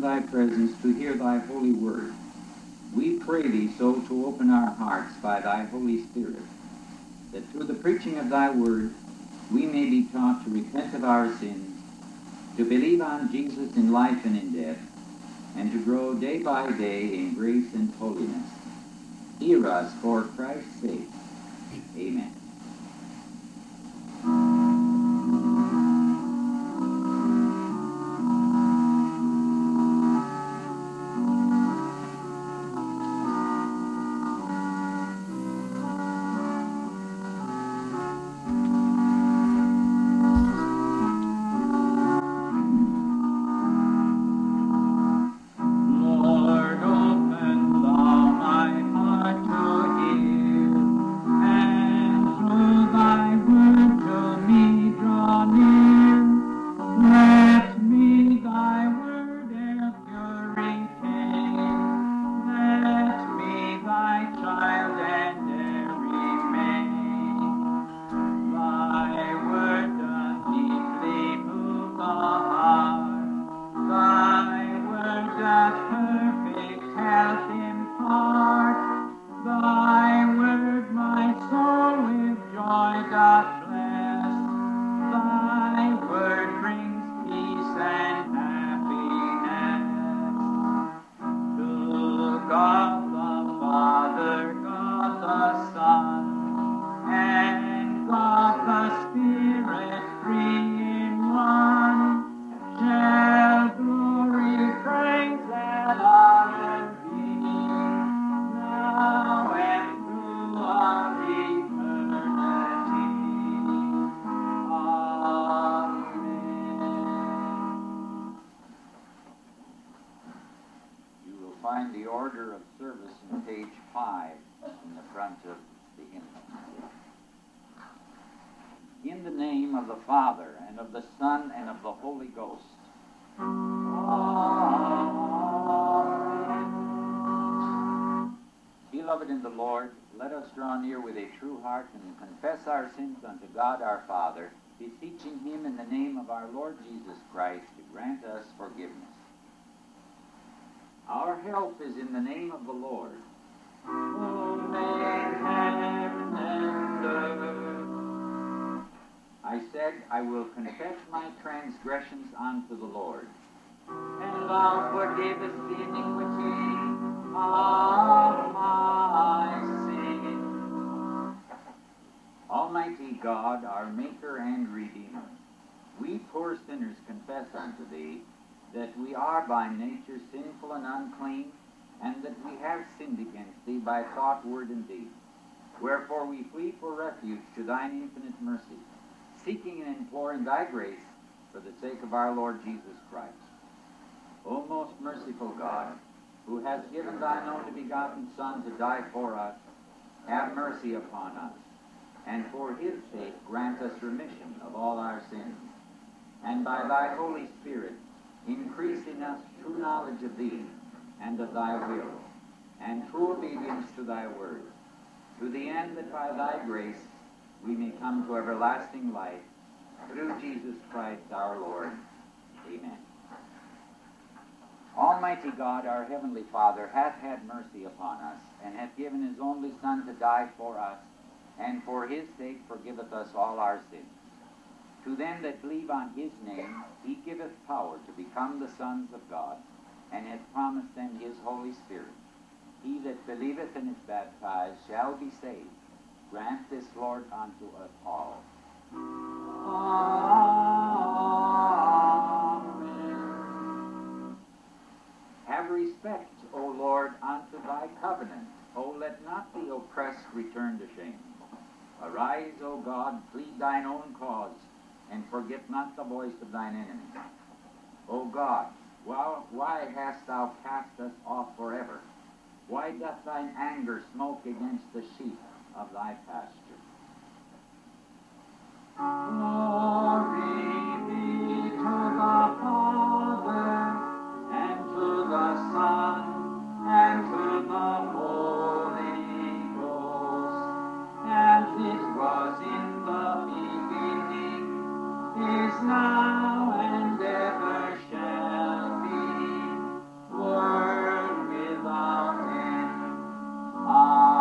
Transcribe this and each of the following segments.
thy presence to hear thy holy word. We pray thee so to open our hearts by thy Holy Spirit, that through the preaching of thy word we may be taught to repent of our sins, to believe on Jesus in life and in death, and to grow day by day in grace and holiness. Hear us for Christ's sake. Amen. Unto God our Father, beseeching Him in the name of our Lord Jesus Christ to grant us forgiveness. Our help is in the name of the Lord. I said, I will confess my transgressions unto the Lord. and thou forgivest the iniquity of my sin. Almighty God, our Maker and Redeemer, we poor sinners confess unto Thee that we are by nature sinful and unclean, and that we have sinned against Thee by thought, word, and deed. Wherefore we flee for refuge to Thine infinite mercy, seeking and imploring Thy grace for the sake of our Lord Jesus Christ. O most merciful God, who hast given Thine only begotten Son to die for us, have mercy upon us, and for his sake grant us remission of all our sins. And by thy Holy Spirit, increase in us true knowledge of thee and of thy will, and true obedience to thy word, to the end that by thy grace we may come to everlasting life, through Jesus Christ our Lord. Amen. Almighty God, our heavenly Father, hath had mercy upon us, and hath given his only Son to die for us, and for his sake forgiveth us all our sins. To them that believe on his name, he giveth power to become the sons of God, and hath promised them his Holy Spirit. He that believeth and is baptized shall be saved. Grant this, Lord, unto us all. Amen. Have respect, O Lord, unto thy covenant. O let not the oppressed return to shame. Arise, O God, plead thine own cause, and forget not the voice of thine enemies. O God, why, why hast thou cast us off forever? Why doth thine anger smoke against the sheep of thy pasture? Glory be to the Father, and to the Son, and to the Holy as it was in the beginning, is now and ever shall be, world without end. Amen.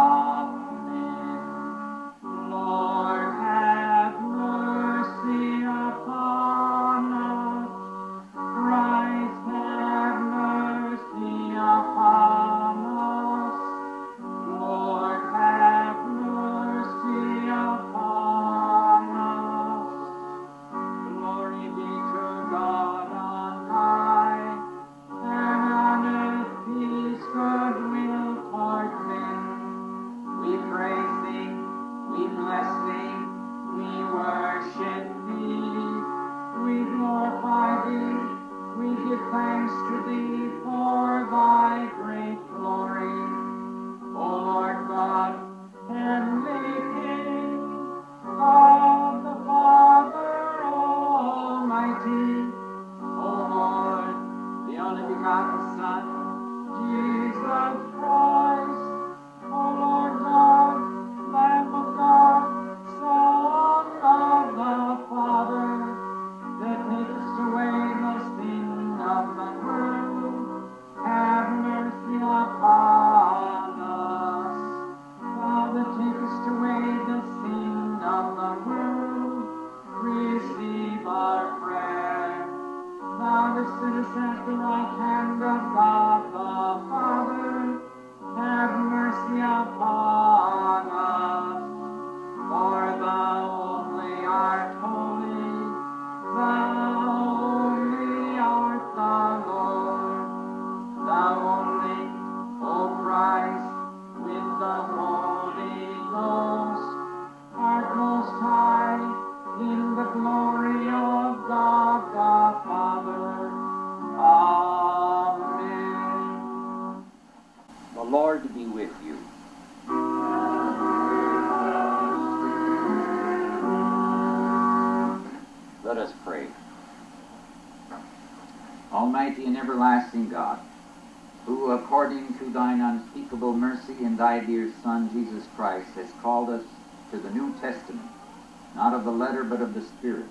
Mercy and thy dear Son Jesus Christ has called us to the New Testament, not of the letter but of the Spirit,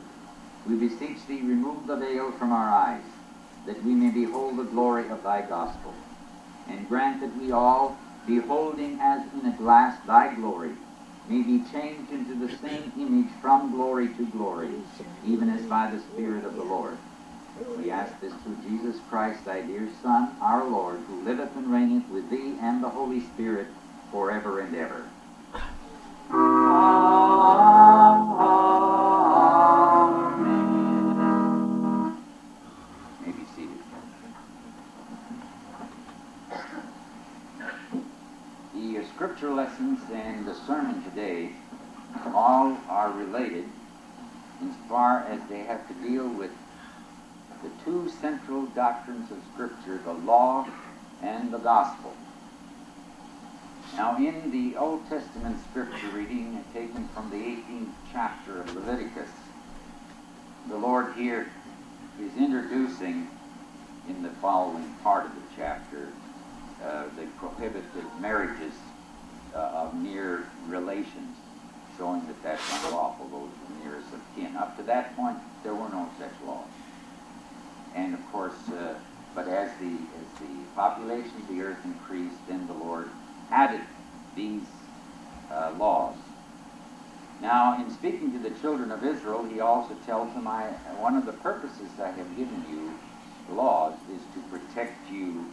we beseech thee remove the veil from our eyes, that we may behold the glory of thy gospel and grant that we all, beholding as in a glass thy glory, may be changed into the same image from glory to glory, even as by the Spirit of the Lord. We ask this through Jesus Christ, thy dear Son, our Lord, who liveth and reigneth with thee and the Holy Spirit forever and ever. Amen. May be. The scripture lessons and the sermon today all are related as far as they have to deal with the two central doctrines of Scripture, the law and the gospel. Now, in the Old Testament scripture reading taken from the 18th chapter of Leviticus, the Lord here is introducing in the following part of the chapter uh, the prohibited marriages uh, of near relations, showing that that's unlawful, those nearest of kin. Up to that point, there were no such laws. And of course, uh, but as the as the population of the earth increased, then the Lord added these uh, laws. Now, in speaking to the children of Israel, he also tells them, I, one of the purposes I have given you laws is to protect you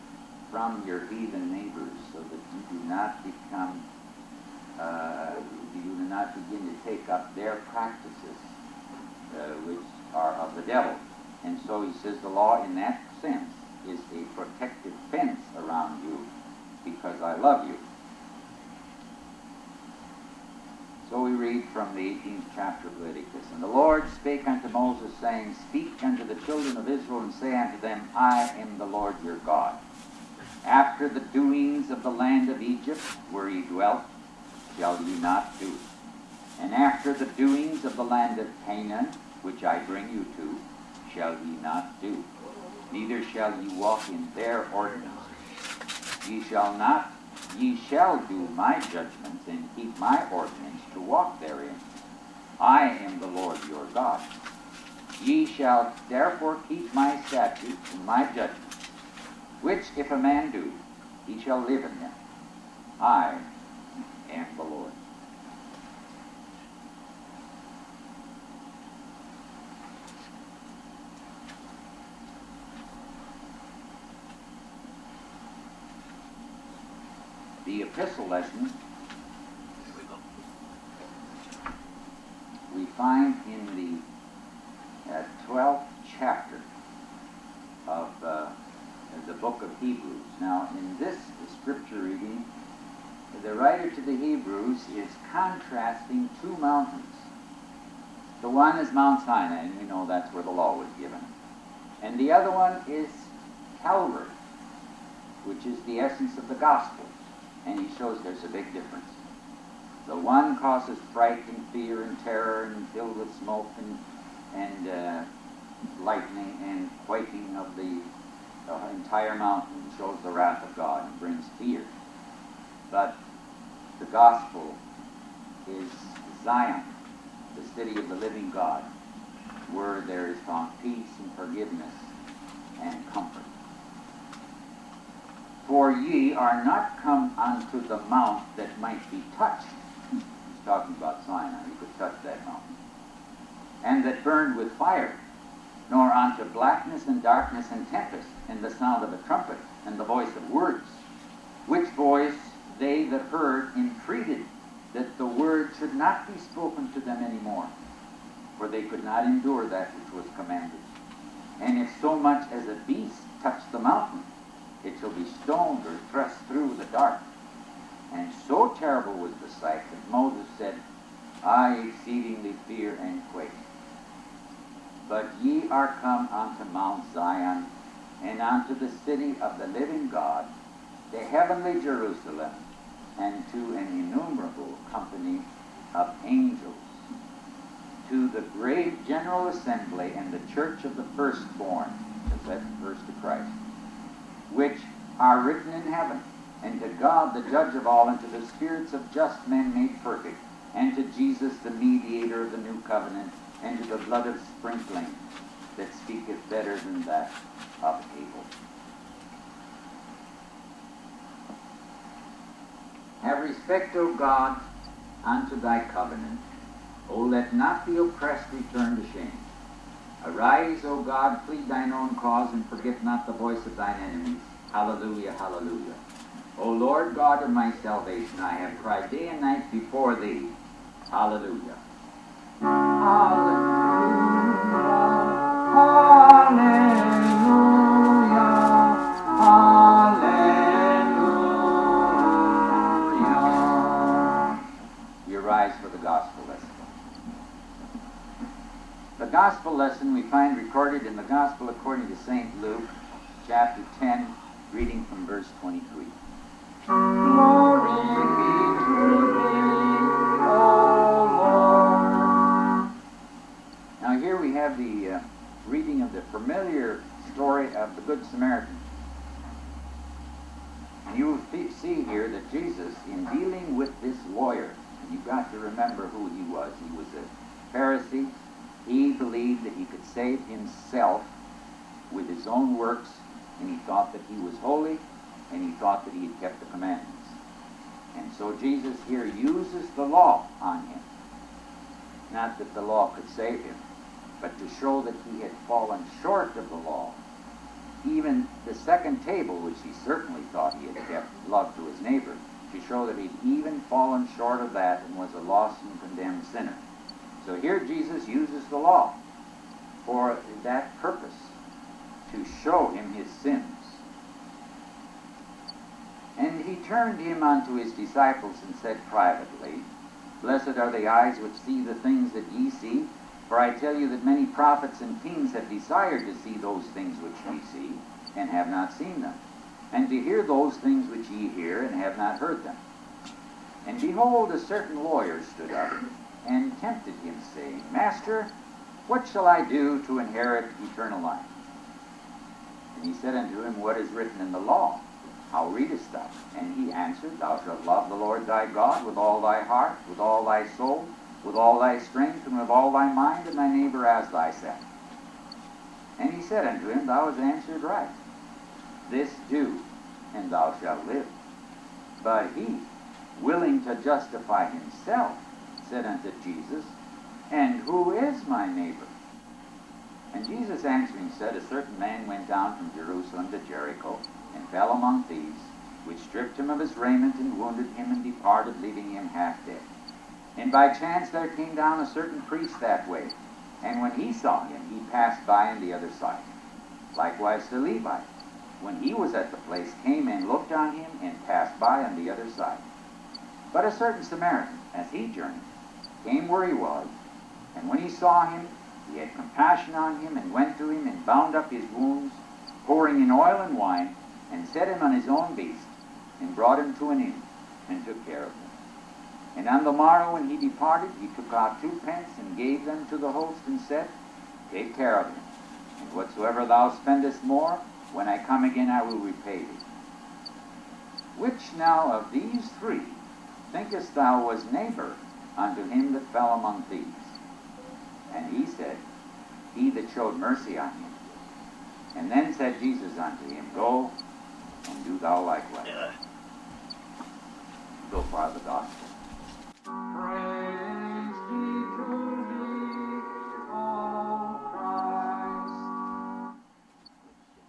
from your heathen neighbors so that you do not become, uh, you do not begin to take up their practices, uh, which are of the devil. And so he says the law, in that sense, is a protective fence around you because I love you. So we read from the 18th chapter of Leviticus. And the Lord spake unto Moses, saying, Speak unto the children of Israel, and say unto them, I am the Lord your God. After the doings of the land of Egypt, where ye dwelt, shall ye not do. And after the doings of the land of Canaan, which I bring you to, shall ye not do. Neither shall ye walk in their ordinances. Ye shall not, ye shall do my judgments and keep my ordinance to walk therein. I am the Lord your God. Ye shall therefore keep my statutes and my judgments, which if a man do, he shall live in them. I am the Lord. The epistle lesson we find in the uh, 12th chapter of uh, the book of Hebrews. Now, in this scripture reading, the writer to the Hebrews is contrasting two mountains. The one is Mount Sinai, and we know that's where the law was given. And the other one is Calvary, which is the essence of the gospel. And he shows there's a big difference. The one causes fright and fear and terror and filled with smoke and, and uh, lightning and quaking of the uh, entire mountain, shows the wrath of God and brings fear. But the gospel is Zion, the city of the living God, where there is found peace and forgiveness and comfort. For ye are not come unto the mount that might be touched. He's talking about Sinai. You could touch that mountain. And that burned with fire. nor unto blackness and darkness and tempest, and the sound of a trumpet, and the voice of words, which voice they that heard entreated that the word should not be spoken to them any more, for they could not endure that which was commanded. And if so much as a beast touched the mountain, it shall be stoned or thrust through the dark. And so terrible was the sight that Moses said, I exceedingly fear and quake. But ye are come unto Mount Zion, and unto the city of the living God, the heavenly Jerusalem, and to an innumerable company of angels, to the great general assembly and the church of the firstborn, because that's the first of Christ, which are written in heaven, and to God the judge of all, and to the spirits of just men made perfect, and to Jesus the mediator of the new covenant, and to the blood of sprinkling that speaketh better than that of Abel. Have respect, O God, unto thy covenant. O let not the oppressed return to shame. Arise, O God, plead thine own cause, and forget not the voice of thine enemies. Hallelujah, hallelujah. O Lord God of my salvation, I have cried day and night before thee. Hallelujah. You The gospel lesson we find recorded in the gospel according to St. Luke, chapter 10, reading from verse 23. Own works, and he thought that he was holy, and he thought that he had kept the commandments. And so Jesus here uses the law on him. Not that the law could save him, but to show that he had fallen short of the law. Even the second table, which he certainly thought he had kept, love to his neighbor, to show that he'd even fallen short of that and was a lost and condemned sinner. So here Jesus uses the law for that purpose, to show him his sins. And he turned him unto his disciples and said privately, Blessed are the eyes which see the things that ye see, for I tell you that many prophets and kings have desired to see those things which ye see, and have not seen them, and to hear those things which ye hear, and have not heard them. And behold, a certain lawyer stood up, and tempted him, saying, Master, what shall I do to inherit eternal life? And he said unto him, What is written in the law? How readest thou? And he answered, Thou shalt love the Lord thy God with all thy heart, with all thy soul, with all thy strength, and with all thy mind, and thy neighbor as thyself. And he said unto him, Thou hast answered right. This do, and thou shalt live. But he, willing to justify himself, said unto Jesus, And who is my neighbor? And Jesus answering said, A certain man went down from Jerusalem to Jericho, and fell among thieves, which stripped him of his raiment, and wounded him, and departed, leaving him half dead. And by chance there came down a certain priest that way, and when he saw him, he passed by on the other side. Likewise the Levite, when he was at the place, came and looked on him, and passed by on the other side. But a certain Samaritan, as he journeyed, came where he was, and when he saw him, he had compassion on him, and went to him, and bound up his wounds, pouring in oil and wine, and set him on his own beast, and brought him to an inn, and took care of him. And on the morrow when he departed, he took out two pence, and gave them to the host, and said, Take care of him, and whatsoever thou spendest more, when I come again I will repay thee. Which now of these three thinkest thou was neighbor unto him that fell among thieves? And he said, He that showed mercy on him. And then said Jesus unto him, Go and do thou likewise. So far the gospel. Praise be to thee, O Christ.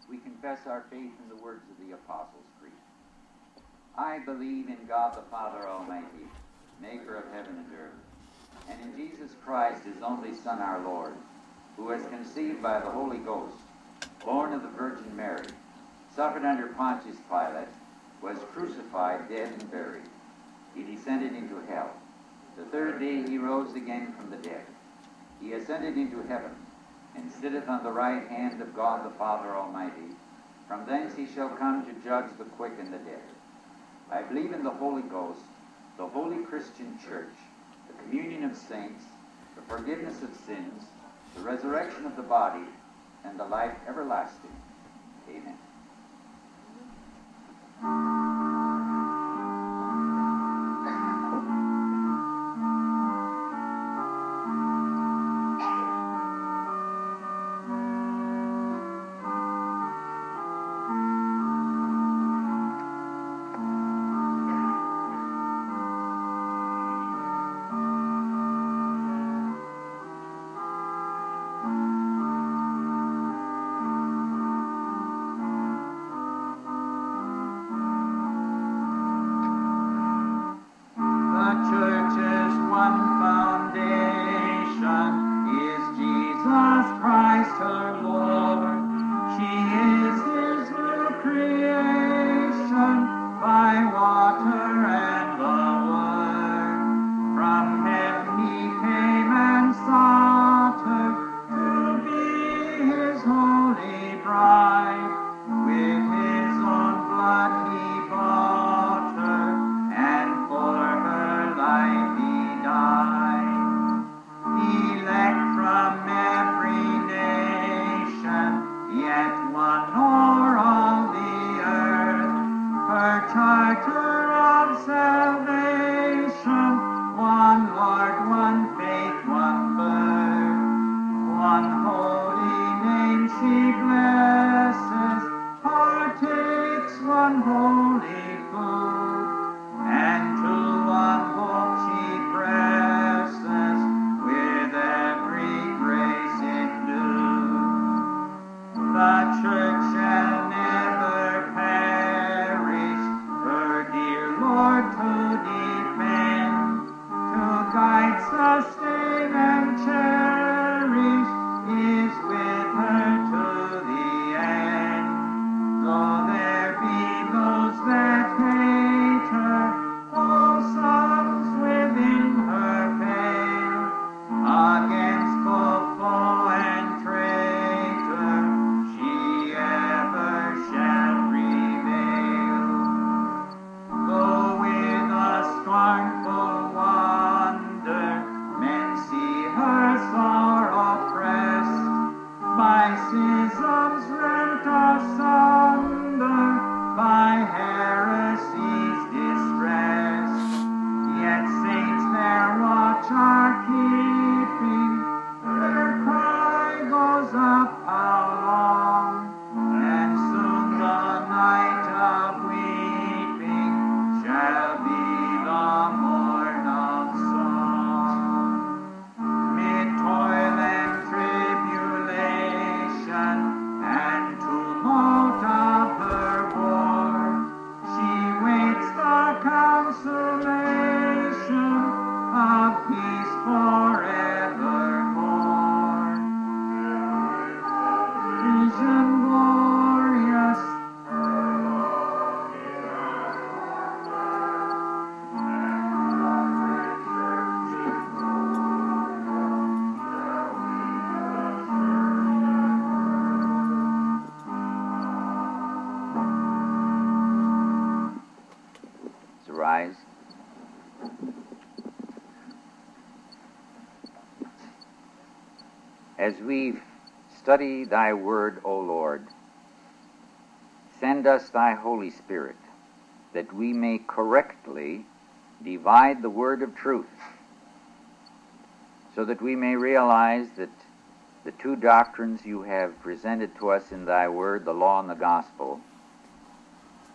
We confess our faith in the words of the Apostles' Creed. I believe in God the Father Almighty, maker of heaven and earth, and in Jesus Christ, his only Son, our Lord, who was conceived by the Holy Ghost, born of the Virgin Mary, suffered under Pontius Pilate, was crucified, dead, and buried. He descended into hell. The third day he rose again from the dead. He ascended into heaven, and sitteth on the right hand of God the Father Almighty. From thence he shall come to judge the quick and the dead. I believe in the Holy Ghost, the holy Christian church, communion of saints, the forgiveness of sins, the resurrection of the body, and the life everlasting. Amen. As we study thy word, O Lord, send us thy Holy Spirit that we may correctly divide the word of truth, so that we may realize that the two doctrines you have presented to us in thy word, the law and the gospel,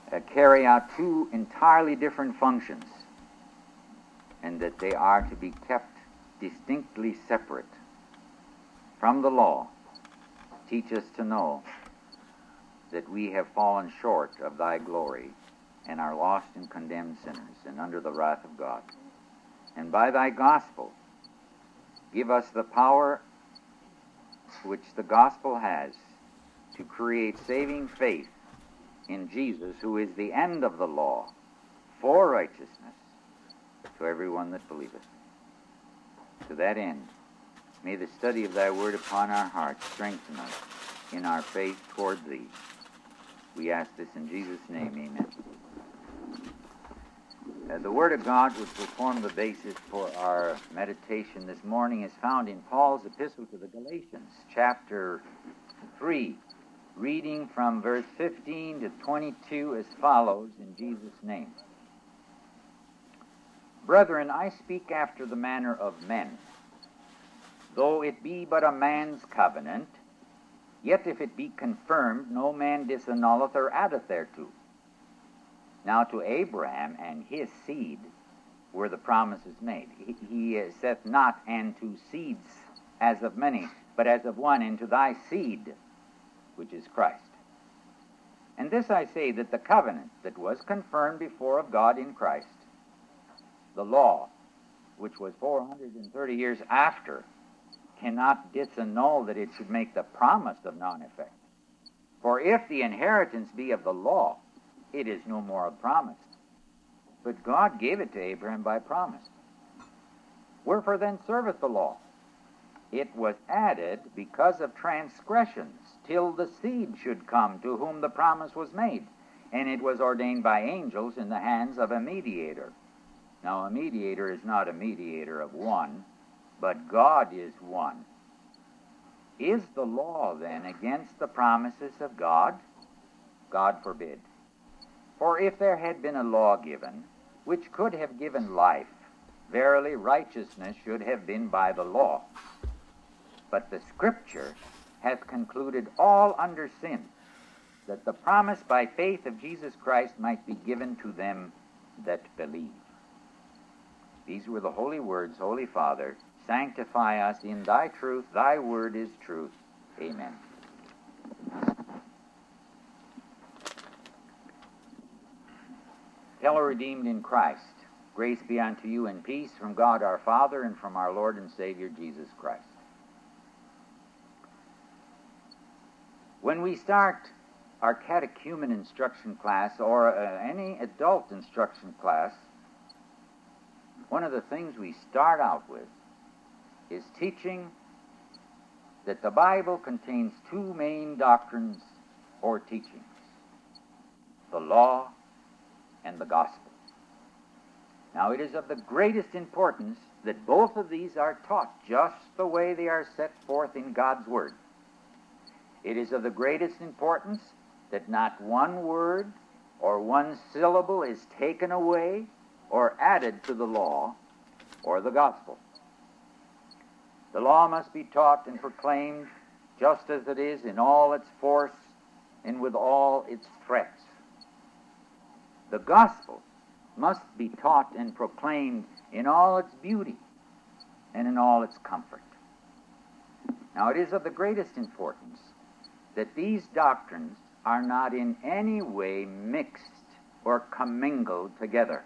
uh, carry out two entirely different functions, and that they are to be kept distinctly separate from the law. Teach us to know that we have fallen short of thy glory and are lost and condemned sinners and under the wrath of God. And by thy gospel, give us the power which the gospel has to create saving faith in Jesus, who is the end of the law for righteousness to everyone that believeth. To that end, may the study of thy word upon our hearts strengthen us in our faith toward thee. We ask this in Jesus' name, amen. Uh, the Word of God, which will form the basis for our meditation this morning, is found in Paul's epistle to the Galatians, chapter 3, reading from verse 15 to 22 as follows in Jesus' name. Brethren, I speak after the manner of men. Though it be but a man's covenant, yet if it be confirmed, no man disannulleth or addeth thereto. Now to Abraham and his seed were the promises made. He, he saith not, and to seeds as of many, but as of one, and to thy seed, which is Christ. And this I say that the covenant that was confirmed before of God in Christ, the law, which was 430 years after, cannot disannul that it should make the promise of non effect. For if the inheritance be of the law, it is no more a promise. But God gave it to Abraham by promise. Wherefore then serveth the law? It was added because of transgressions, till the seed should come to whom the promise was made. And it was ordained by angels in the hands of a mediator. Now, a mediator is not a mediator of one, but God is one. Is the law then against the promises of God? God forbid. For if there had been a law given, which could have given life, verily righteousness should have been by the law. But the Scripture hath concluded all under sin, that the promise by faith of Jesus Christ might be given to them that believe. These were the holy words, Holy Father. Sanctify us in thy truth. Thy word is truth. Amen. Fellow redeemed in Christ, grace be unto you and peace from God our Father and from our Lord and Savior Jesus Christ. When we start our catechumen instruction class or uh, any adult instruction class, one of the things we start out with is teaching that the Bible contains two main doctrines or teachings the law and the gospel. Now, it is of the greatest importance that both of these are taught just the way they are set forth in God's Word. It is of the greatest importance that not one word or one syllable is taken away or added to the law or the gospel. The law must be taught and proclaimed just as it is in all its force and with all its threats. The gospel must be taught and proclaimed in all its beauty and in all its comfort. Now, it is of the greatest importance that these doctrines are not in any way mixed or commingled together,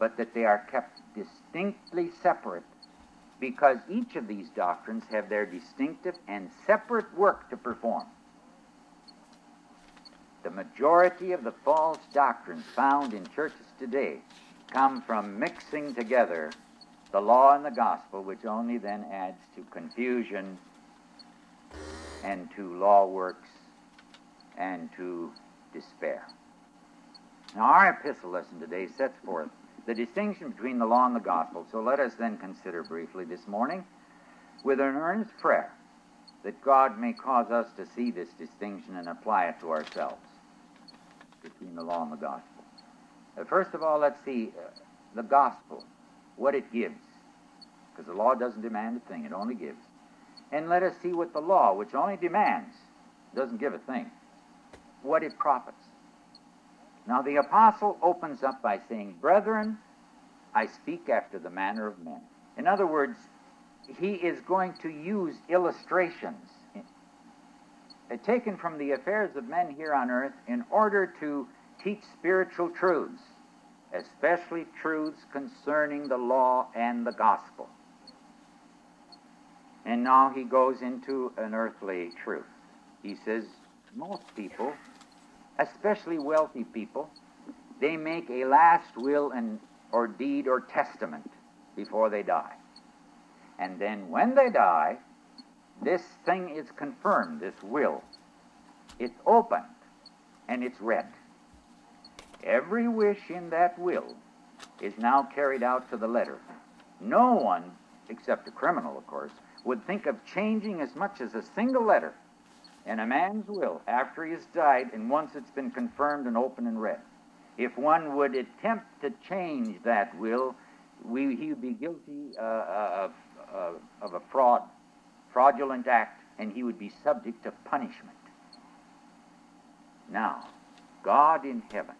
but that they are kept distinctly separate because each of these doctrines have their distinctive and separate work to perform. The majority of the false doctrines found in churches today come from mixing together the law and the gospel, which only then adds to confusion and to law works and to despair. Now, our epistle lesson today sets forth the distinction between the law and the gospel. So let us then consider briefly this morning, with an earnest prayer, that God may cause us to see this distinction and apply it to ourselves between the law and the gospel. Uh, first of all, let's see uh, the gospel, what it gives. Because the law doesn't demand a thing, it only gives. And let us see what the law, which only demands, doesn't give a thing, what it profits. Now, the apostle opens up by saying, Brethren, I speak after the manner of men. In other words, he is going to use illustrations uh, taken from the affairs of men here on earth in order to teach spiritual truths, especially truths concerning the law and the gospel. And now he goes into an earthly truth. He says, most people, especially wealthy people, they make a last will and or deed or testament before they die. And then when they die, this thing is confirmed, this will. It's opened and it's read. Every wish in that will is now carried out to the letter. No one, except a criminal, of course, would think of changing as much as a single letter in a man's will after he has died and once it's been confirmed and open and read. If one would attempt to change that will, we, he would be guilty uh, of, uh, of a fraud, fraudulent act, and he would be subject to punishment. Now, God in heaven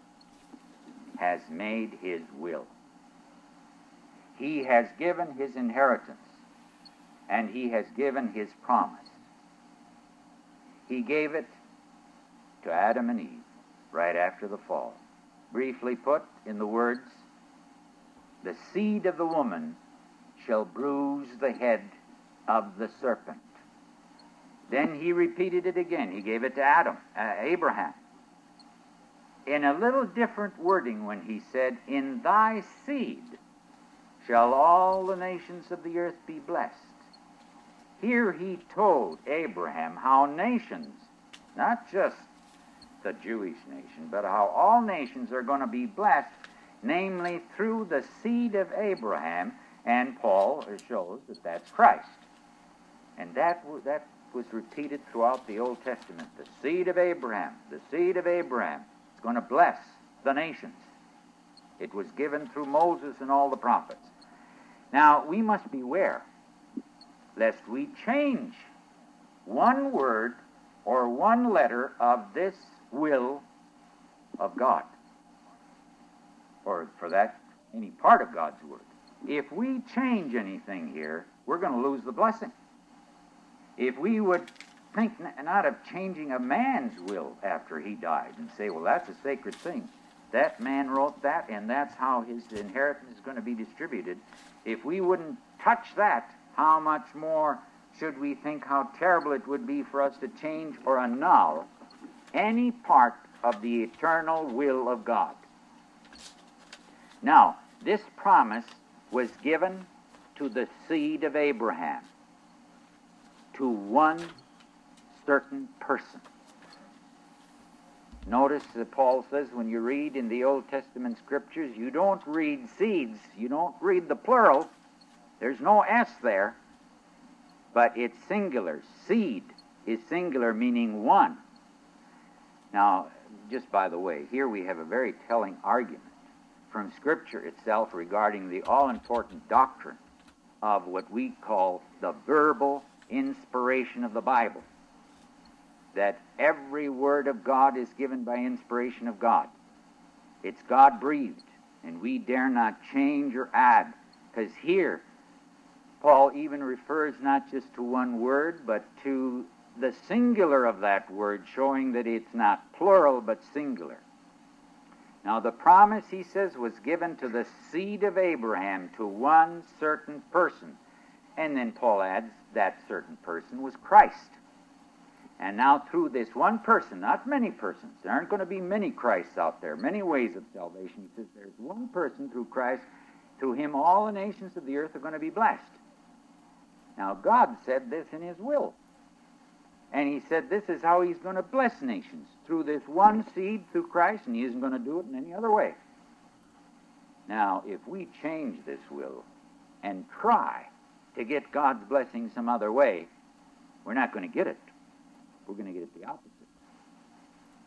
has made his will. He has given his inheritance, and he has given his promise. He gave it to Adam and Eve right after the fall. Briefly put in the words, the seed of the woman shall bruise the head of the serpent. Then he repeated it again. He gave it to Adam, uh, Abraham. In a little different wording when he said, In thy seed shall all the nations of the earth be blessed. Here he told Abraham how nations, not just the Jewish nation, but how all nations are going to be blessed, namely through the seed of Abraham, and Paul shows that that's Christ. And that, that was repeated throughout the Old Testament. The seed of Abraham, the seed of Abraham is going to bless the nations. It was given through Moses and all the prophets. Now, we must beware lest we change one word or one letter of this will of God, or for that, any part of God's word. If we change anything here, we're going to lose the blessing. If we would think not of changing a man's will after he died and say, well, that's a sacred thing. That man wrote that, and that's how his inheritance is going to be distributed. If we wouldn't touch that, how much more should we think how terrible it would be for us to change or annul any part of the eternal will of God? Now, this promise was given to the seed of Abraham, to one certain person. Notice that Paul says when you read in the Old Testament scriptures, you don't read seeds, you don't read the plural, there's no S there, but it's singular. Seed is singular, meaning one. Now, just by the way, here we have a very telling argument from Scripture itself regarding the all important doctrine of what we call the verbal inspiration of the Bible. That every word of God is given by inspiration of God. It's God breathed, and we dare not change or add, because here Paul even refers not just to one word, but to the singular of that word, showing that it's not plural but singular. Now, the promise, he says, was given to the seed of Abraham, to one certain person. And then Paul adds that certain person was Christ. And now, through this one person, not many persons, there aren't going to be many Christs out there, many ways of salvation. He says there's one person through Christ. Through him, all the nations of the earth are going to be blessed. Now, God said this in His will. And He said this is how He's going to bless nations through this one seed, through Christ, and He isn't going to do it in any other way. Now, if we change this will and try to get God's blessing some other way, we're not going to get it. We're going to get it the opposite.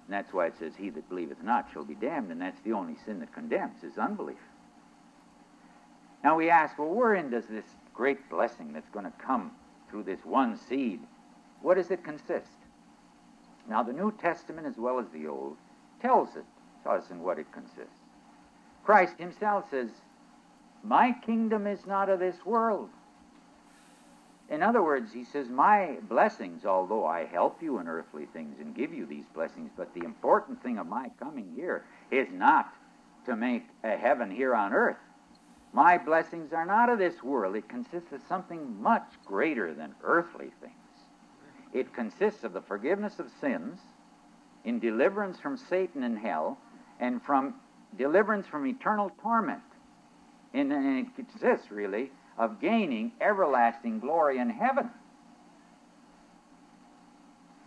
And that's why it says, He that believeth not shall be damned, and that's the only sin that condemns, is unbelief. Now we ask, well, wherein does this great blessing that's going to come through this one seed, what does it consist? Now, the New Testament, as well as the Old, tells it, us in what it consists. Christ himself says, My kingdom is not of this world. In other words, he says, My blessings, although I help you in earthly things and give you these blessings, but the important thing of my coming here is not to make a heaven here on earth. My blessings are not of this world. It consists of something much greater than earthly things. It consists of the forgiveness of sins, in deliverance from Satan and hell, and from deliverance from eternal torment. And, it consists, really, of gaining everlasting glory in heaven.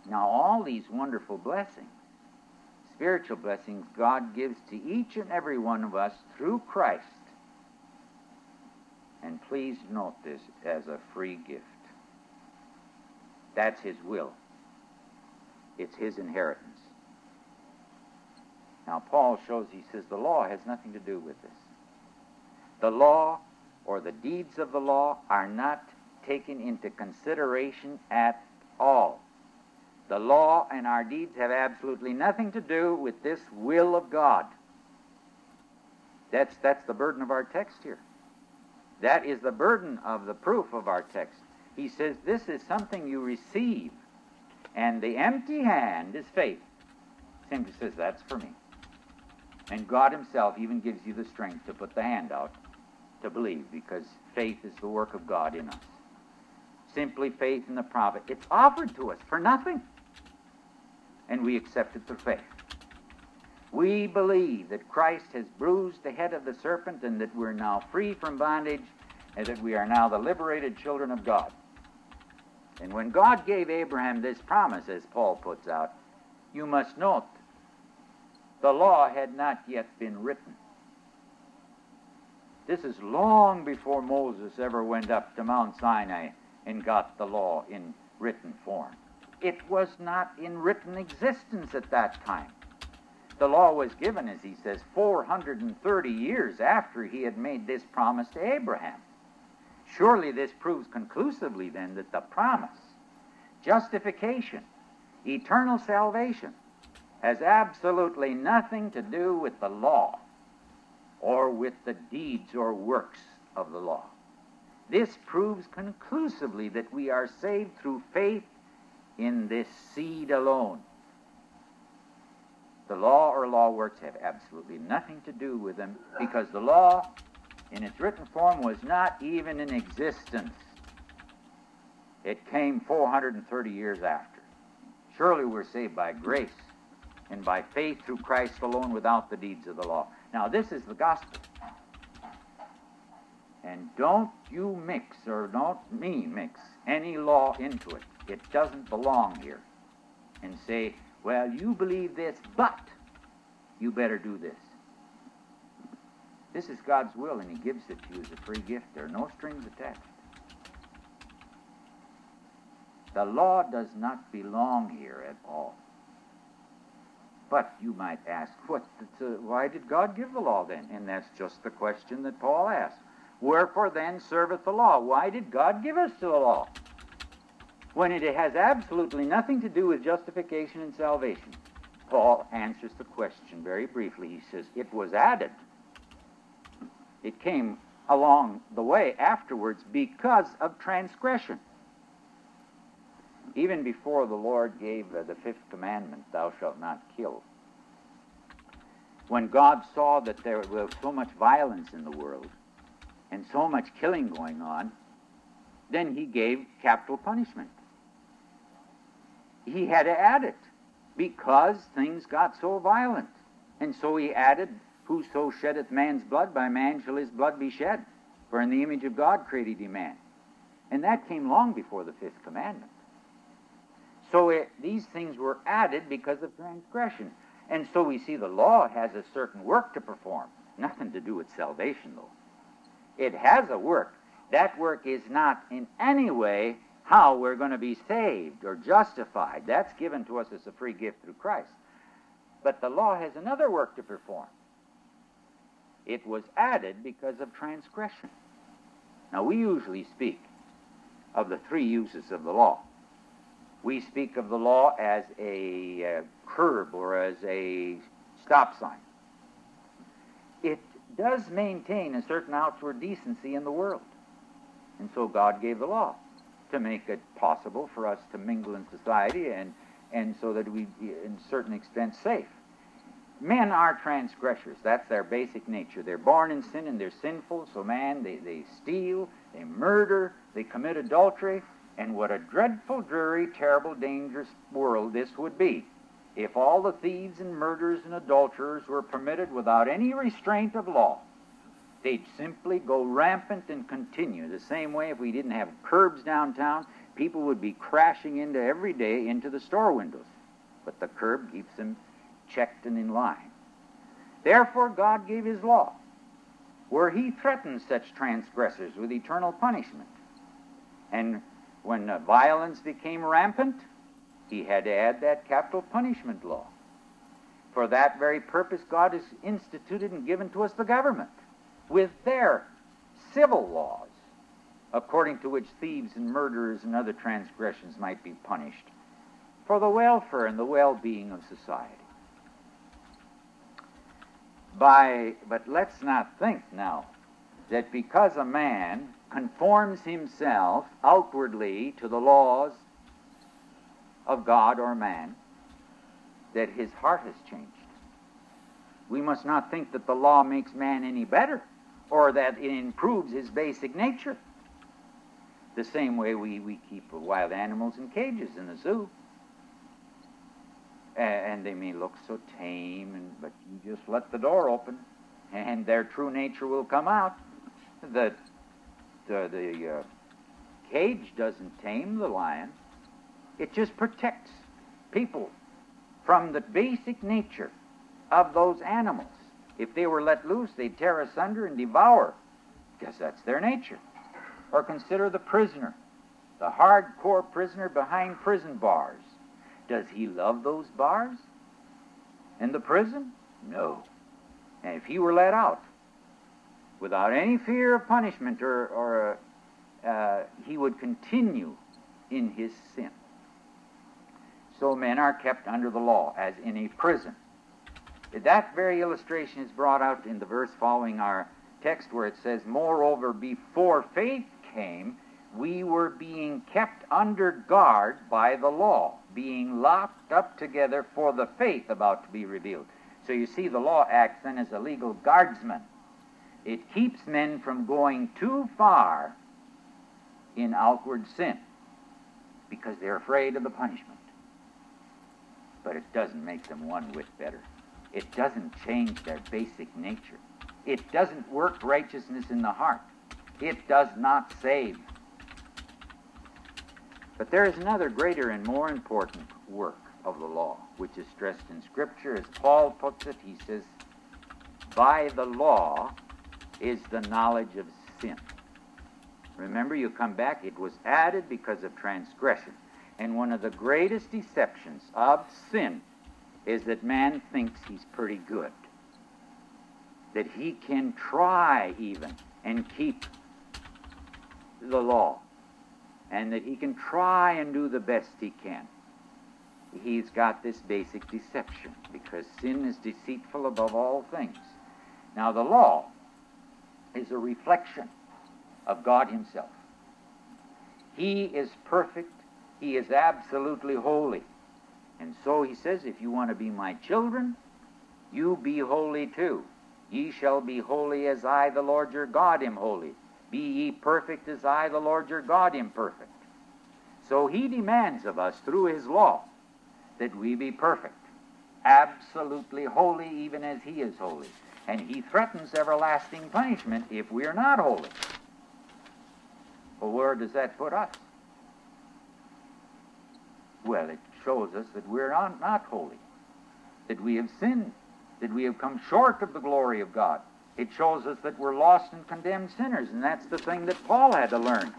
Now, all these wonderful blessings, spiritual blessings, God gives to each and every one of us through Christ. And please note this as a free gift. That's His will, it's His inheritance. Now, Paul shows, he says, the law has nothing to do with this. The law or the deeds of the law are not taken into consideration at all. The law and our deeds have absolutely nothing to do with this will of God. That's, that's the burden of our text here. That is the burden of the proof of our text. He says this is something you receive, and the empty hand is faith. Simply says, That's for me. And God Himself even gives you the strength to put the hand out to believe because faith is the work of God in us. Simply faith in the prophet. It's offered to us for nothing. And we accept it through faith. We believe that Christ has bruised the head of the serpent and that we're now free from bondage and that we are now the liberated children of God. And when God gave Abraham this promise, as Paul puts out, you must note the law had not yet been written. This is long before Moses ever went up to Mount Sinai and got the law in written form. It was not in written existence at that time. The law was given, as he says, 430 years after he had made this promise to Abraham. Surely this proves conclusively then that the promise, justification, eternal salvation, has absolutely nothing to do with the law or with the deeds or works of the law. This proves conclusively that we are saved through faith in this seed alone. The law or law works have absolutely nothing to do with them because the law, in its written form, was not even in existence. It came 430 years after. Surely we're saved by grace and by faith through Christ alone without the deeds of the law. Now, this is the gospel. And don't you mix, or don't me mix, any law into it. It doesn't belong here. And say, well, you believe this, but you better do this. This is God's will, and He gives it to you as a free gift. There are no strings attached. The law does not belong here at all. But you might ask, what? Why did God give the law then? And that's just the question that Paul asked. Wherefore then serveth the law? Why did God give us the law? When it has absolutely nothing to do with justification and salvation. Paul answers the question very briefly. He says, It was added. It came along the way afterwards because of transgression. Even before the Lord gave the fifth commandment, thou shalt not kill, when God saw that there was so much violence in the world and so much killing going on, then he gave capital punishment. He had to add it because things got so violent. And so he added, Whoso sheddeth man's blood, by man shall his blood be shed. For in the image of God created he man. And that came long before the fifth commandment. So it, these things were added because of transgression. And so we see the law has a certain work to perform. Nothing to do with salvation, though. It has a work. That work is not in any way how we're going to be saved or justified. That's given to us as a free gift through Christ. But the law has another work to perform. It was added because of transgression. Now, we usually speak of the three uses of the law we speak of the law as a uh, curb or as a stop sign. It does maintain a certain outward decency in the world. And so God gave the law. To make it possible for us to mingle in society and, and so that we, in certain extent, safe. Men are transgressors. That's their basic nature. They're born in sin and they're sinful. So, man, they, they steal, they murder, they commit adultery. And what a dreadful, dreary, terrible, dangerous world this would be if all the thieves and murderers and adulterers were permitted without any restraint of law. They'd simply go rampant and continue. The same way if we didn't have curbs downtown, people would be crashing into every day into the store windows. But the curb keeps them checked and in line. Therefore, God gave His law, where He threatened such transgressors with eternal punishment. And when uh, violence became rampant, He had to add that capital punishment law. For that very purpose, God has instituted and given to us the government with their civil laws, according to which thieves and murderers and other transgressions might be punished, for the welfare and the well being of society by, but let's not think now that because a man conforms himself outwardly to the laws of God or man, that his heart has changed. We must not think that the law makes man any better or that it improves his basic nature. The same way we, we keep wild animals in cages in the zoo and they may look so tame, and, but you just let the door open, and their true nature will come out. The, the, the uh, cage doesn't tame the lion, it just protects people from the basic nature of those animals. If they were let loose, they'd tear asunder and devour, because that's their nature. Or consider the prisoner, the hardcore prisoner behind prison bars does he love those bars and the prison? No. And if he were let out without any fear of punishment or, or uh, he would continue in his sin. So men are kept under the law as in a prison. That very illustration is brought out in the verse following our text where it says, Moreover, before faith came, we were being kept under guard by the law, being locked up together for the faith about to be revealed. So you see, the law acts then as a legal guardsman. It keeps men from going too far in outward sin because they're afraid of the punishment. But it doesn't make them one whit better. It doesn't change their basic nature. It doesn't work righteousness in the heart. It does not save. But there is another greater and more important work of the law, which is stressed in Scripture. As Paul puts it, he says, By the law is the knowledge of sin. Remember, you come back, it was added because of transgression. And one of the greatest deceptions of sin is that man thinks he's pretty good, that he can try even and keep the law and that he can try and do the best he can. He's got this basic deception because sin is deceitful above all things. Now, the law is a reflection of God Himself. He is perfect, He is absolutely holy. And so He says, if you want to be my children, you be holy too. Ye shall be holy as I, the Lord your God, am holy. Be ye perfect as I, the Lord your God, am perfect. So he demands of us through his law that we be perfect, absolutely holy, even as he is holy. And he threatens everlasting punishment if we are not holy. Well, where does that put us? Well, it shows us that we're not, not holy, that we have sinned, that we have come short of the glory of God. It shows us that we're lost and condemned sinners, and that's the thing that Paul had to learn.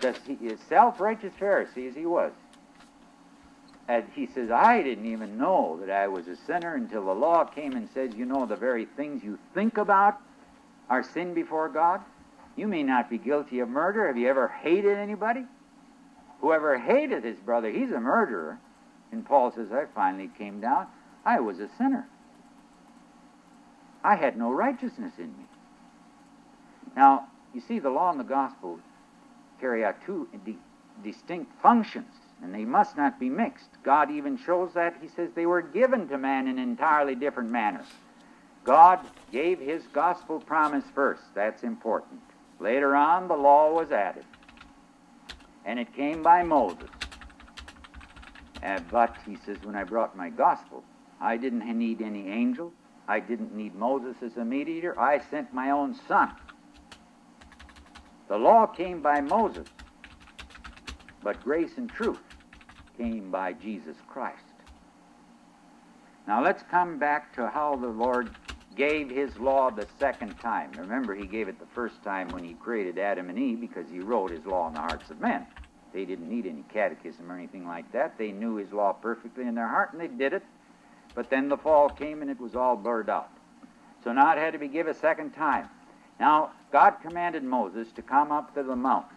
That he is self-righteous Pharisee as he was. And he says, I didn't even know that I was a sinner until the law came and said, you know, the very things you think about are sin before God. You may not be guilty of murder. Have you ever hated anybody? Whoever hated his brother, he's a murderer. And Paul says, I finally came down. I was a sinner. I had no righteousness in me. Now, you see, the law and the gospel carry out two di- distinct functions, and they must not be mixed. God even shows that. He says they were given to man in entirely different manners. God gave his gospel promise first. That's important. Later on, the law was added, and it came by Moses. Uh, but he says, when I brought my gospel, I didn't need any angel. I didn't need Moses as a mediator. I sent my own son. The law came by Moses, but grace and truth came by Jesus Christ. Now let's come back to how the Lord gave his law the second time. Remember, he gave it the first time when he created Adam and Eve because he wrote his law in the hearts of men. They didn't need any catechism or anything like that. They knew his law perfectly in their heart and they did it. But then the fall came and it was all blurred out. So now it had to be given a second time. Now, God commanded Moses to come up to the mountain,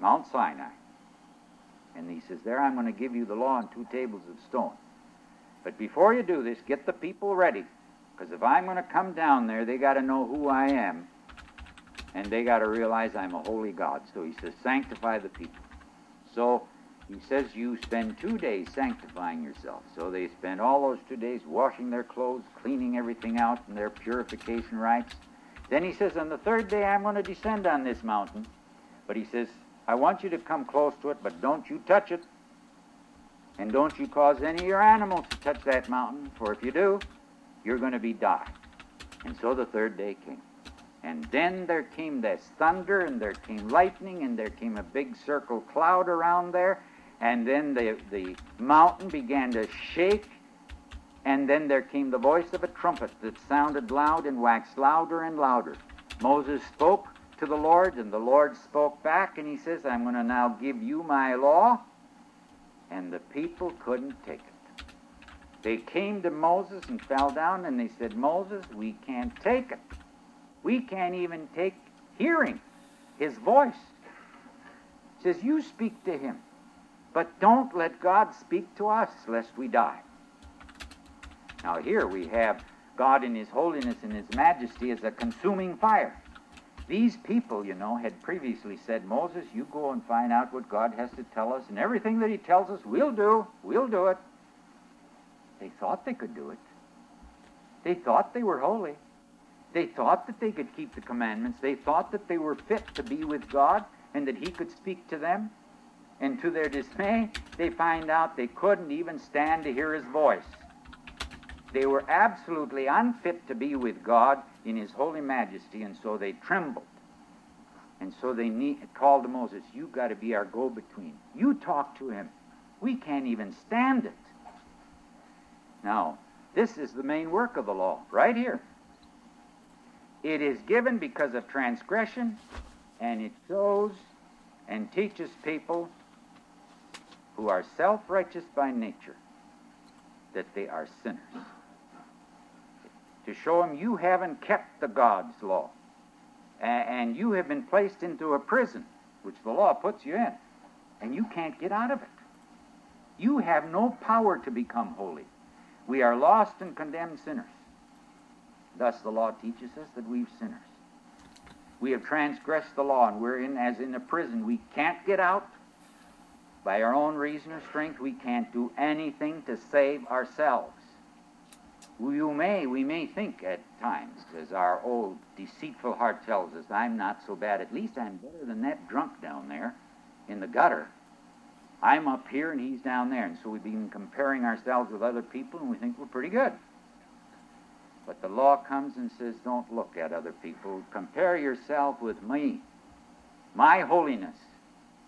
Mount Sinai. And he says, There I'm going to give you the law and two tables of stone. But before you do this, get the people ready. Because if I'm going to come down there, they got to know who I am. And they got to realize I'm a holy God. So he says, Sanctify the people. So he says you spend two days sanctifying yourself. So they spend all those two days washing their clothes, cleaning everything out and their purification rites. Then he says, on the third day I'm going to descend on this mountain. But he says, I want you to come close to it, but don't you touch it. And don't you cause any of your animals to touch that mountain, for if you do, you're going to be die. And so the third day came. And then there came this thunder, and there came lightning, and there came a big circle cloud around there, and then the, the mountain began to shake, and then there came the voice of a trumpet that sounded loud and waxed louder and louder. Moses spoke to the Lord, and the Lord spoke back, and he says, I'm going to now give you my law. And the people couldn't take it. They came to Moses and fell down, and they said, Moses, we can't take it. We can't even take hearing his voice. He says, You speak to him, but don't let God speak to us, lest we die. Now, here we have God in his holiness and his majesty as a consuming fire. These people, you know, had previously said, Moses, you go and find out what God has to tell us, and everything that he tells us, we'll do. We'll do it. They thought they could do it. They thought they were holy. They thought that they could keep the commandments. They thought that they were fit to be with God and that he could speak to them. And to their dismay, they find out they couldn't even stand to hear his voice. They were absolutely unfit to be with God in his holy majesty, and so they trembled. And so they need, called to Moses, You've got to be our go between. You talk to him. We can't even stand it. Now, this is the main work of the law, right here. It is given because of transgression, and it shows and teaches people who are self righteous by nature that they are sinners to show them you haven't kept the God's law. And you have been placed into a prison, which the law puts you in, and you can't get out of it. You have no power to become holy. We are lost and condemned sinners. Thus, the law teaches us that we're sinners. We have transgressed the law, and we're in as in a prison. We can't get out. By our own reason or strength, we can't do anything to save ourselves. You may, we may think at times, as our old deceitful heart tells us, I'm not so bad. At least I'm better than that drunk down there in the gutter. I'm up here and he's down there. And so we begin comparing ourselves with other people and we think we're pretty good. But the law comes and says, don't look at other people. Compare yourself with me, my holiness.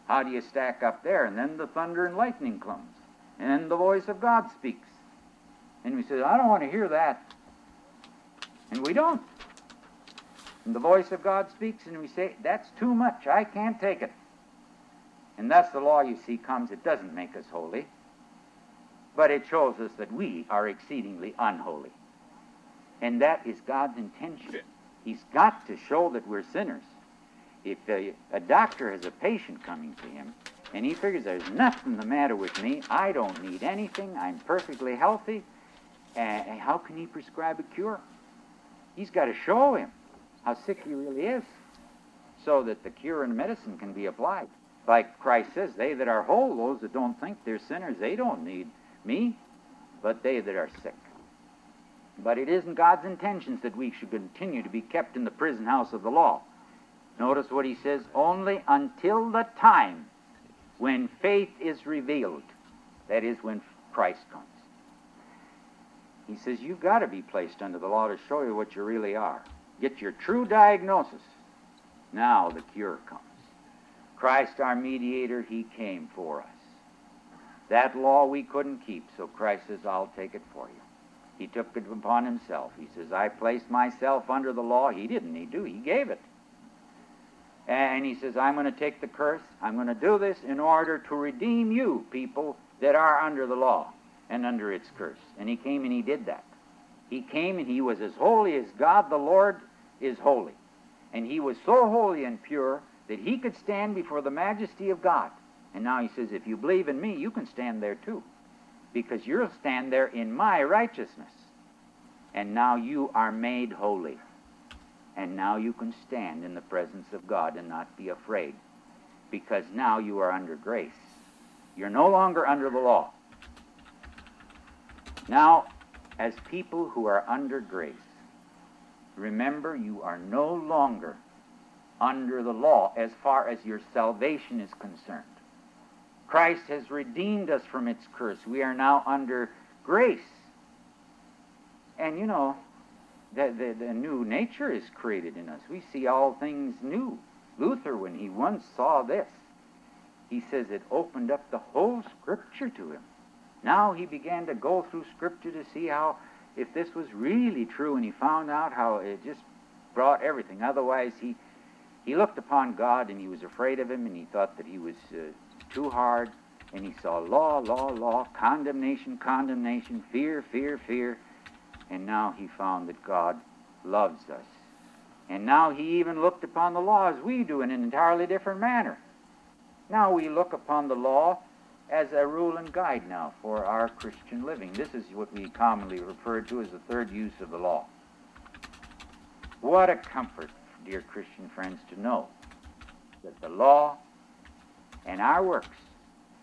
How do you stack up there? And then the thunder and lightning comes. And then the voice of God speaks. And we say, I don't want to hear that. And we don't. And the voice of God speaks, and we say, That's too much. I can't take it. And thus the law, you see, comes. It doesn't make us holy, but it shows us that we are exceedingly unholy. And that is God's intention. He's got to show that we're sinners. If a, a doctor has a patient coming to him, and he figures there's nothing the matter with me, I don't need anything, I'm perfectly healthy, and how can he prescribe a cure? He's got to show him how sick he really is so that the cure and medicine can be applied. Like Christ says, they that are whole, those that don't think they're sinners, they don't need me, but they that are sick. But it isn't God's intentions that we should continue to be kept in the prison house of the law. Notice what he says only until the time when faith is revealed. That is, when Christ comes. He says, You've got to be placed under the law to show you what you really are. Get your true diagnosis. Now the cure comes. Christ, our mediator, he came for us. That law we couldn't keep, so Christ says, I'll take it for you. He took it upon himself. He says, I placed myself under the law. He didn't need to, he gave it. And he says, I'm going to take the curse. I'm going to do this in order to redeem you, people that are under the law and under its curse. And he came and he did that. He came and he was as holy as God the Lord is holy. And he was so holy and pure that he could stand before the majesty of God. And now he says, if you believe in me, you can stand there too. Because you'll stand there in my righteousness. And now you are made holy. And now you can stand in the presence of God and not be afraid. Because now you are under grace. You're no longer under the law. Now, as people who are under grace, remember you are no longer under the law as far as your salvation is concerned. Christ has redeemed us from its curse. We are now under grace. And you know, the, the, the, new nature is created in us. We see all things new. Luther, when he once saw this, he says it opened up the whole Scripture to him. Now he began to go through Scripture to see how, if this was really true, and he found out how it just brought everything. Otherwise, he, he looked upon God and he was afraid of him, and he thought that he was uh, too hard, and he saw law, law, law, condemnation, condemnation, fear, fear, fear, and now he found that God loves us. And now he even looked upon the law as we do in an entirely different manner. Now we look upon the law as a rule and guide now for our Christian living. This is what we commonly refer to as the third use of the law. What a comfort, dear Christian friends, to know that the law and our works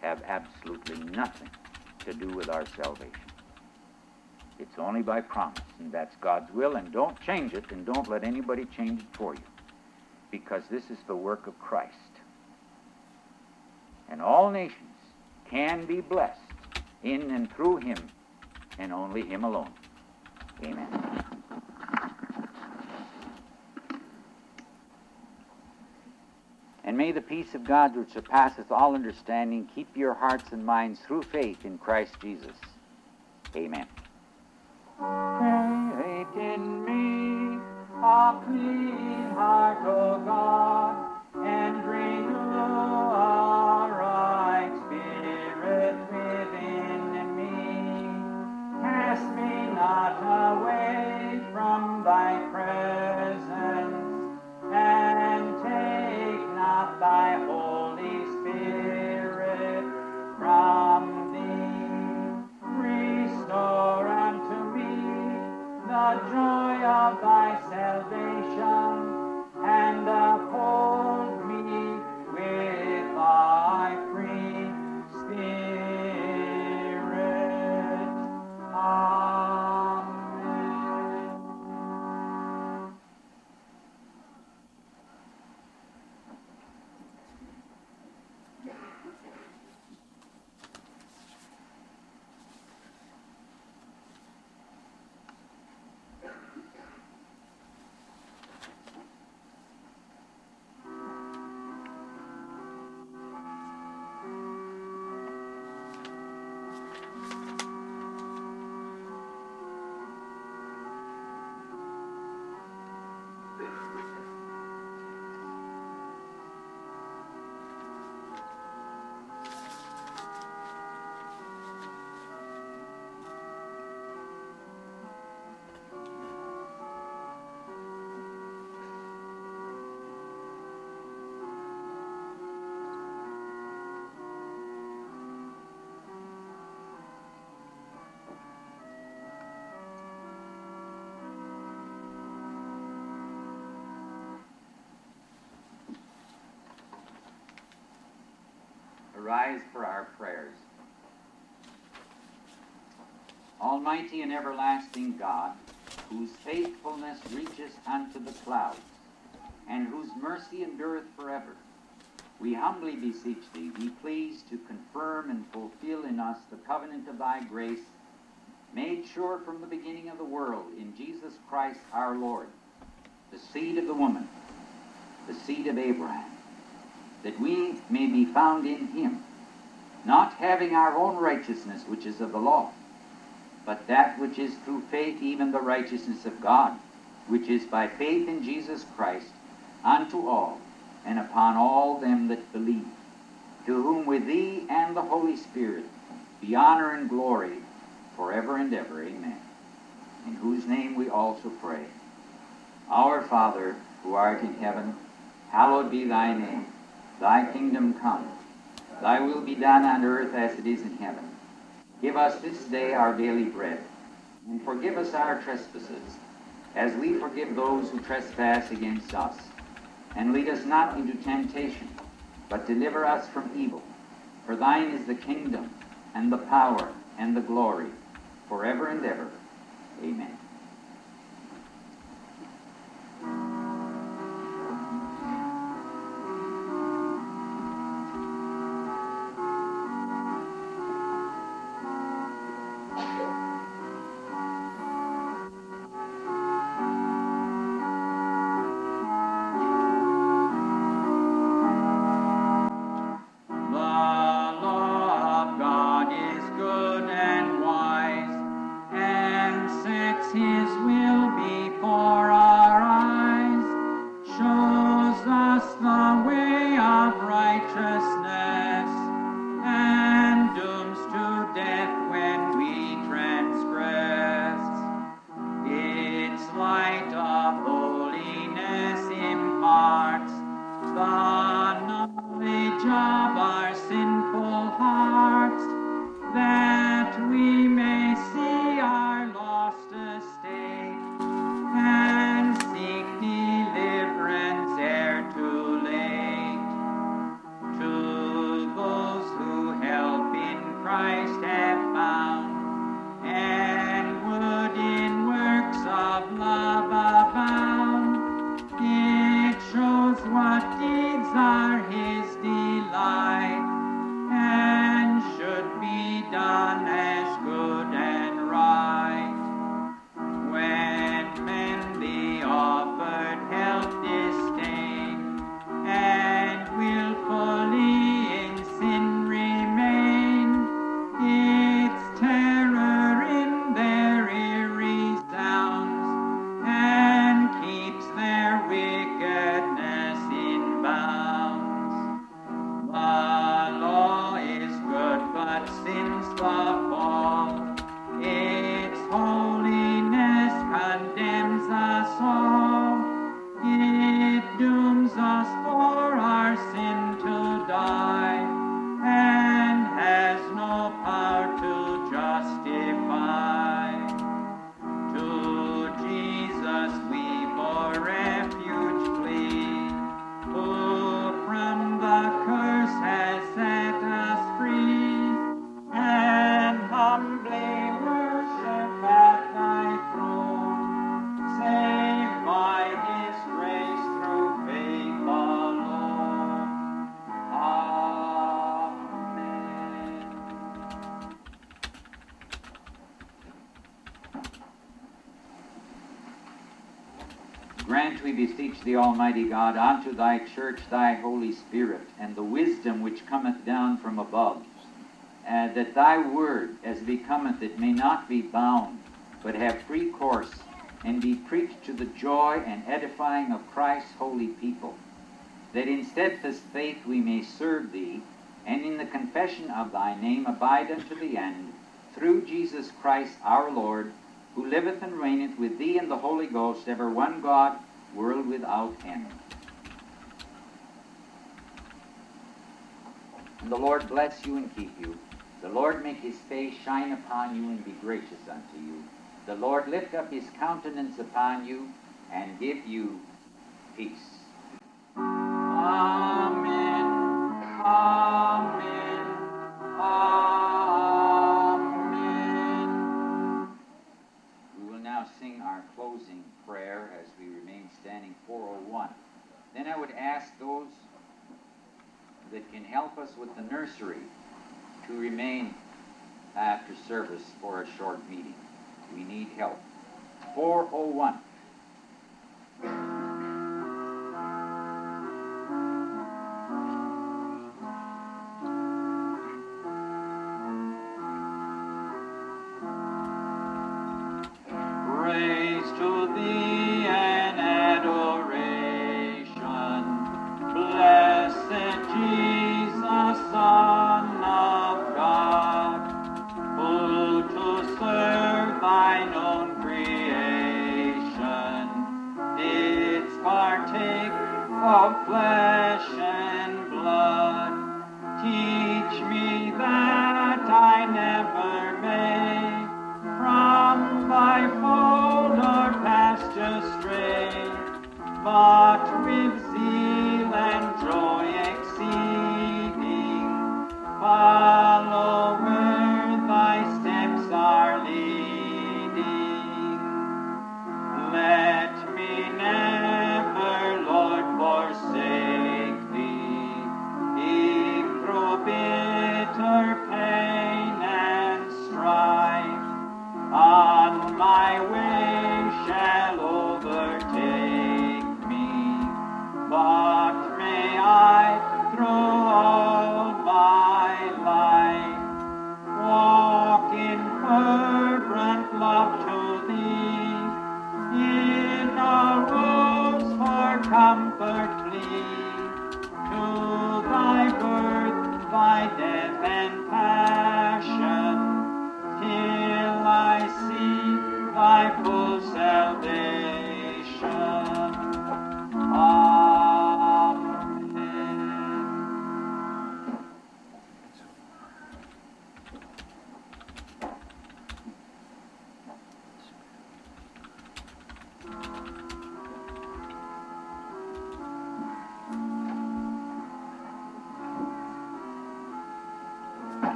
have absolutely nothing to do with our salvation. It's only by promise, and that's God's will, and don't change it, and don't let anybody change it for you, because this is the work of Christ. And all nations can be blessed in and through him, and only him alone. Amen. And may the peace of God, which surpasseth all understanding, keep your hearts and minds through faith in Christ Jesus. Amen. Create in me a clean heart, O God, and renew a right spirit within me. Cast me not away from thy presence, take rise for our prayers. Almighty and everlasting God, whose faithfulness reaches unto the clouds, and whose mercy endureth forever, we humbly beseech thee, be pleased to confirm and fulfill in us the covenant of thy grace, made sure from the beginning of the world in Jesus Christ our Lord, the seed of the woman, the seed of Abraham, that we may be found in him, not having our own righteousness which is of the law, but that which is through faith, even the righteousness of God, which is by faith in Jesus Christ, unto all and upon all them that believe, to whom with thee and the Holy Spirit be honor and glory forever and ever. Amen. In whose name we also pray. Our Father, who art in heaven, hallowed be thy name. Thy kingdom come. Thy will be done on earth as it is in heaven. Give us this day our daily bread, and forgive us our trespasses, as we forgive those who trespass against us. And lead us not into temptation, but deliver us from evil. For thine is the kingdom, and the power, and the glory, forever and ever. Beseech thee, Almighty God, unto thy church thy Holy Spirit, and the wisdom which cometh down from above, uh, that thy word, as becometh it, may not be bound, but have free course, and be preached to the joy and edifying of Christ's holy people, that in steadfast faith we may serve thee, and in the confession of thy name abide unto the end, through Jesus Christ our Lord, who liveth and reigneth with thee in the Holy Ghost, ever one God, world without end. The Lord bless you and keep you. The Lord make his face shine upon you and be gracious unto you. The Lord lift up his countenance upon you and give you peace. Service for a short meeting. We need help. 401.